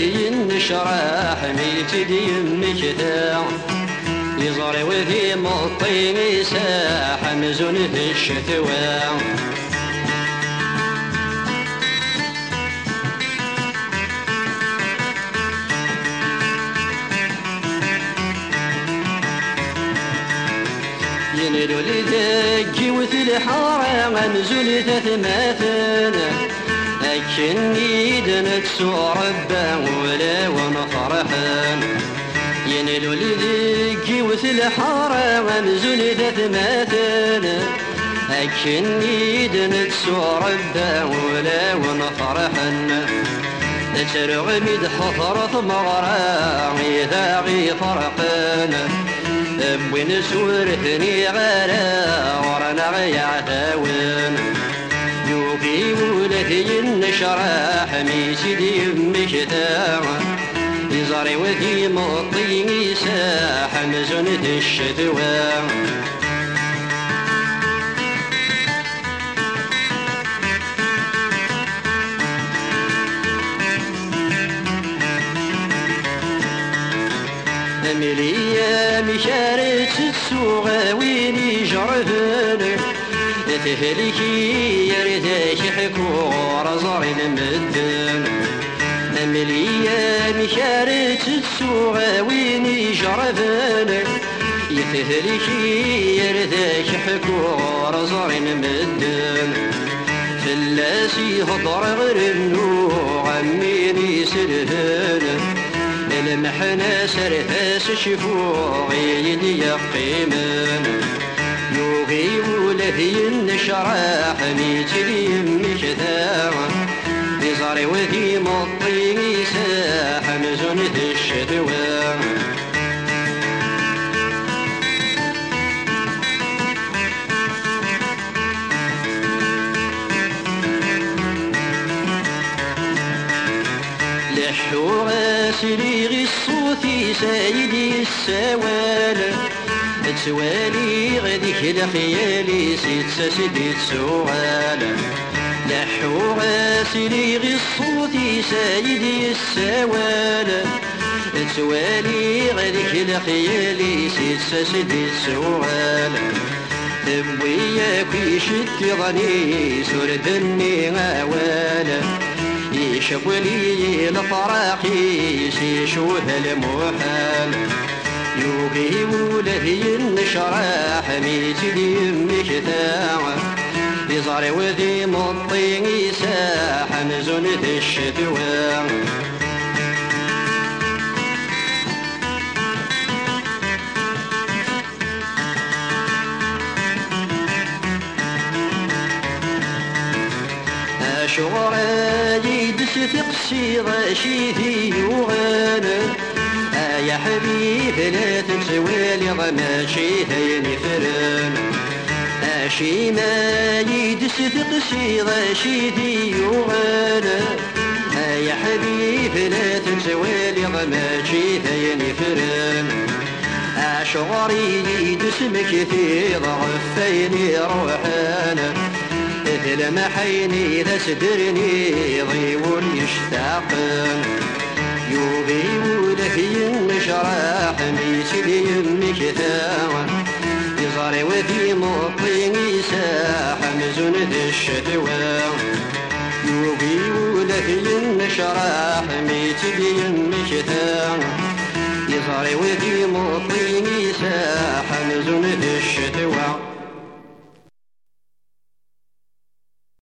نشرح ميتي دي مكتا يزري وذي مطين يساح مزون في الشتوى ينلو لذاكي وثل حارة مزون ثماثن أكن يدنك سوربا ولا ونفرحن ينلو لذاكي وثل حارة مزون ثماثن أكن يدنك سوربا ولا ونفرحن ترغمد حفرة مغرى إذا غي فرقنا وين سورتني غلا ورنا ثاون يوبي ولهي النشرح ميسي دي مكتا يزاري وذي مطيني ساح مزنة الشتوى أمليا مشارت السوق وين جرهن تهلكي يرثاش حكور زار المدن. أمليا مشارت السوق وين جرهن يتهلكي يرثاش حكور زار المدن. فلاسي هضر غير النوع عميني سرهن المحنة سرفاس شفوعي يدي يقيمن. يوغي ولهي النشرح ميتلي مكثا بزاري وذي مطيني ساح مزنة الشتوى لحو غاسلي الصوتي سيدي السوال. تسوالي غديك لخيالي ست سدي سؤال لحو غاسلي الصوتي سيدي السوال تسوالي غديك لخيالي ست سدي سؤال تبويا كي شتي ظني سردني غوالا يشغلي الفراقي يشوه المحال يوغي ولهي النشرح ميتلي مكتاع يزاري وذي مطين يساح مزنة الشتوى شغري دس تقسي غشي في يوغانا يا حبيب لا تنسوالي غماشي هيني فران أشي ما يدس تقسي غشي في يوغانا يا حبيب لا تنسوالي غماشي هيني فران شغري يدس مكثي ضعفيني روحانا مثل ما حيني ذا سدرني ضيور يشتاقن النشراح ميسلي مكثاوى يزاري وذي مطين يساح مزون ذي الشتوى يوبي ولهي النشراح ميسلي مكثاوى يزاري وذي مطين يساح مزون ذي